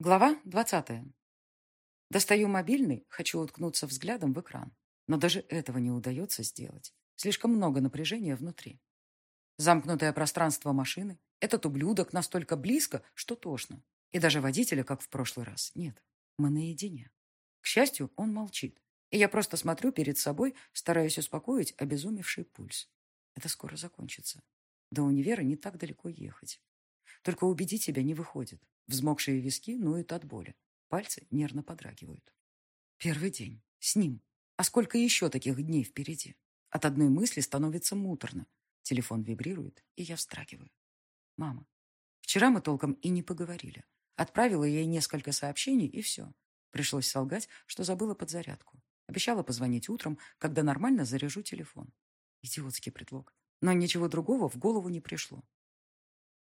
Глава двадцатая. Достаю мобильный, хочу уткнуться взглядом в экран. Но даже этого не удается сделать. Слишком много напряжения внутри. Замкнутое пространство машины, этот ублюдок настолько близко, что тошно. И даже водителя, как в прошлый раз, нет. Мы наедине. К счастью, он молчит. И я просто смотрю перед собой, стараясь успокоить обезумевший пульс. Это скоро закончится. До универа не так далеко ехать. Только убедить себя не выходит. Взмокшие виски ноют от боли. Пальцы нервно подрагивают. Первый день. С ним. А сколько еще таких дней впереди? От одной мысли становится муторно. Телефон вибрирует, и я встрагиваю. Мама. Вчера мы толком и не поговорили. Отправила ей несколько сообщений, и все. Пришлось солгать, что забыла подзарядку. Обещала позвонить утром, когда нормально заряжу телефон. Идиотский предлог. Но ничего другого в голову не пришло.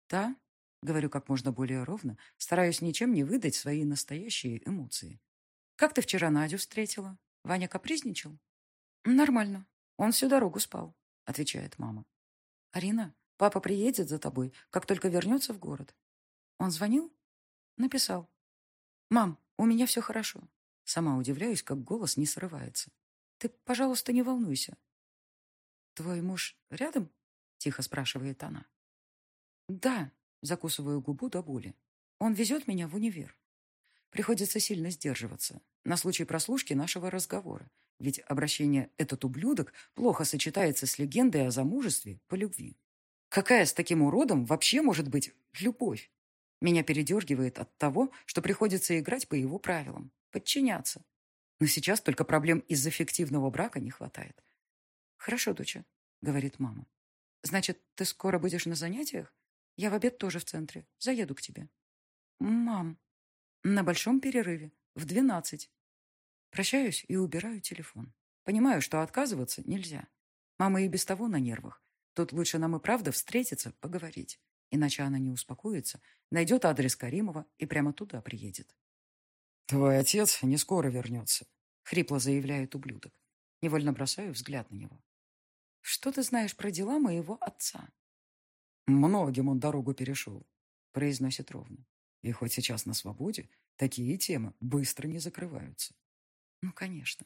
«Да?» — говорю как можно более ровно, стараюсь ничем не выдать свои настоящие эмоции. «Как ты вчера Надю встретила? Ваня капризничал?» «Нормально. Он всю дорогу спал», — отвечает мама. «Арина, папа приедет за тобой, как только вернется в город». «Он звонил?» «Написал». «Мам, у меня все хорошо». Сама удивляюсь, как голос не срывается. «Ты, пожалуйста, не волнуйся». «Твой муж рядом?» — тихо спрашивает она. «Да», — закусываю губу до боли. «Он везет меня в универ». Приходится сильно сдерживаться на случай прослушки нашего разговора, ведь обращение «этот ублюдок» плохо сочетается с легендой о замужестве по любви. Какая с таким уродом вообще может быть любовь? Меня передергивает от того, что приходится играть по его правилам, подчиняться. Но сейчас только проблем из-за фиктивного брака не хватает. «Хорошо, доча», — говорит мама. «Значит, ты скоро будешь на занятиях? Я в обед тоже в центре. Заеду к тебе». «Мам». «На большом перерыве. В двенадцать». Прощаюсь и убираю телефон. Понимаю, что отказываться нельзя. Мама и без того на нервах. Тут лучше нам и правда встретиться, поговорить. Иначе она не успокоится, найдет адрес Каримова и прямо туда приедет. «Твой отец не скоро вернется», — хрипло заявляет ублюдок. Невольно бросаю взгляд на него. «Что ты знаешь про дела моего отца?» «Многим он дорогу перешел», — произносит ровно. «И хоть сейчас на свободе, такие темы быстро не закрываются». «Ну, конечно.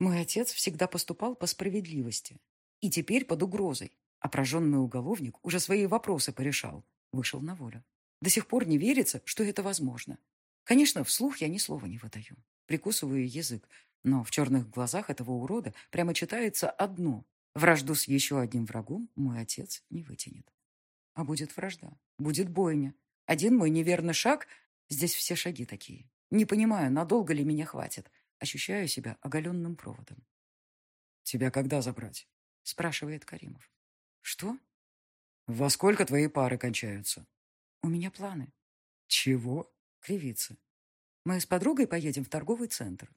Мой отец всегда поступал по справедливости. И теперь под угрозой. Прожженный уголовник уже свои вопросы порешал. Вышел на волю. До сих пор не верится, что это возможно. Конечно, вслух я ни слова не выдаю. Прикусываю язык. Но в черных глазах этого урода прямо читается одно. Вражду с еще одним врагом мой отец не вытянет. А будет вражда. Будет бойня. Один мой неверный шаг... Здесь все шаги такие. Не понимаю, надолго ли меня хватит. Ощущаю себя оголенным проводом. «Тебя когда забрать?» спрашивает Каримов. «Что?» «Во сколько твои пары кончаются?» «У меня планы». «Чего?» — кривится. «Мы с подругой поедем в торговый центр».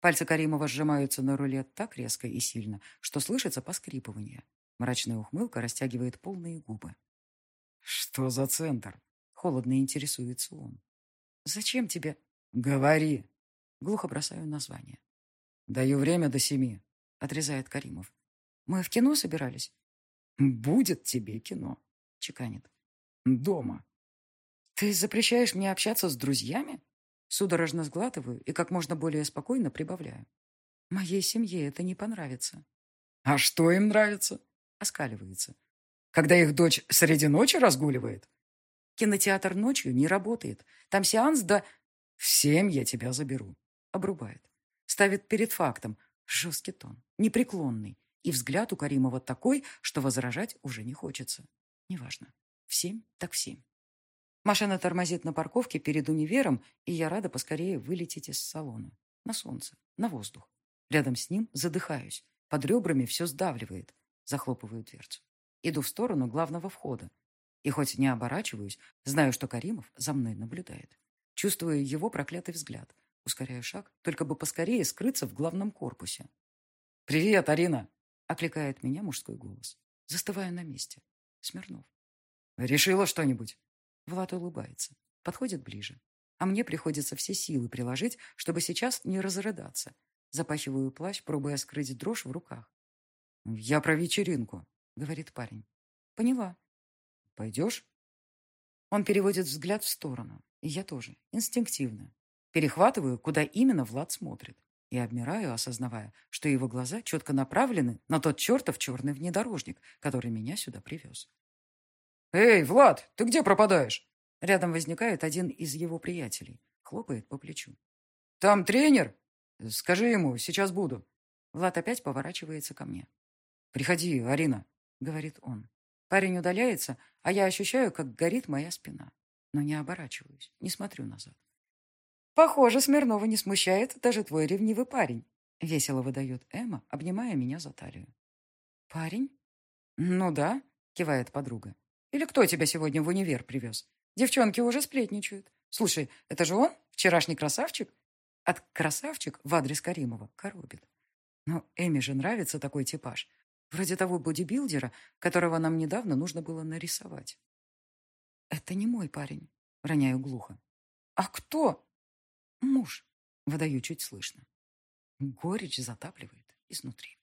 Пальцы Каримова сжимаются на руле так резко и сильно, что слышится поскрипывание. Мрачная ухмылка растягивает полные губы. «Что за центр?» — холодно интересуется он. «Зачем тебе?» «Говори!» Глухо бросаю название. «Даю время до семи», — отрезает Каримов. «Мы в кино собирались?» «Будет тебе кино», — чеканит. «Дома». «Ты запрещаешь мне общаться с друзьями?» Судорожно сглатываю и как можно более спокойно прибавляю. «Моей семье это не понравится». «А что им нравится?» — оскаливается. «Когда их дочь среди ночи разгуливает?» «Кинотеатр ночью не работает. Там сеанс до...» «В я тебя заберу», — обрубает. Ставит перед фактом. Жесткий тон, непреклонный. И взгляд у Каримова такой, что возражать уже не хочется. Неважно. В семь так в семь. Машина тормозит на парковке перед универом, и я рада поскорее вылететь из салона. На солнце, на воздух. Рядом с ним задыхаюсь. Под ребрами все сдавливает. Захлопываю дверцу. Иду в сторону главного входа. И хоть не оборачиваюсь, знаю, что Каримов за мной наблюдает. Чувствую его проклятый взгляд. Ускоряю шаг, только бы поскорее скрыться в главном корпусе. «Привет, Арина!» — окликает меня мужской голос. Застываю на месте. Смирнов. «Решила что-нибудь?» Влад улыбается. Подходит ближе. А мне приходится все силы приложить, чтобы сейчас не разрыдаться. Запахиваю плащ, пробуя скрыть дрожь в руках. «Я про вечеринку», — говорит парень. «Поняла». «Пойдешь?» Он переводит взгляд в сторону. И я тоже, инстинктивно. Перехватываю, куда именно Влад смотрит. И обмираю, осознавая, что его глаза четко направлены на тот чертов черный внедорожник, который меня сюда привез. «Эй, Влад, ты где пропадаешь?» Рядом возникает один из его приятелей. Хлопает по плечу. «Там тренер? Скажи ему, сейчас буду». Влад опять поворачивается ко мне. «Приходи, Арина», — говорит он. Парень удаляется, а я ощущаю, как горит моя спина. Но не оборачиваюсь, не смотрю назад. «Похоже, Смирнова не смущает даже твой ревнивый парень», — весело выдает Эмма, обнимая меня за талию. «Парень?» «Ну да», — кивает подруга. «Или кто тебя сегодня в универ привез? Девчонки уже сплетничают. Слушай, это же он? Вчерашний красавчик?» От «красавчик» в адрес Каримова коробит. Но Эми же нравится такой типаж. Вроде того бодибилдера, которого нам недавно нужно было нарисовать. «Это не мой парень», — роняю глухо. «А кто?» «Муж», — выдаю чуть слышно. Горечь затапливает изнутри.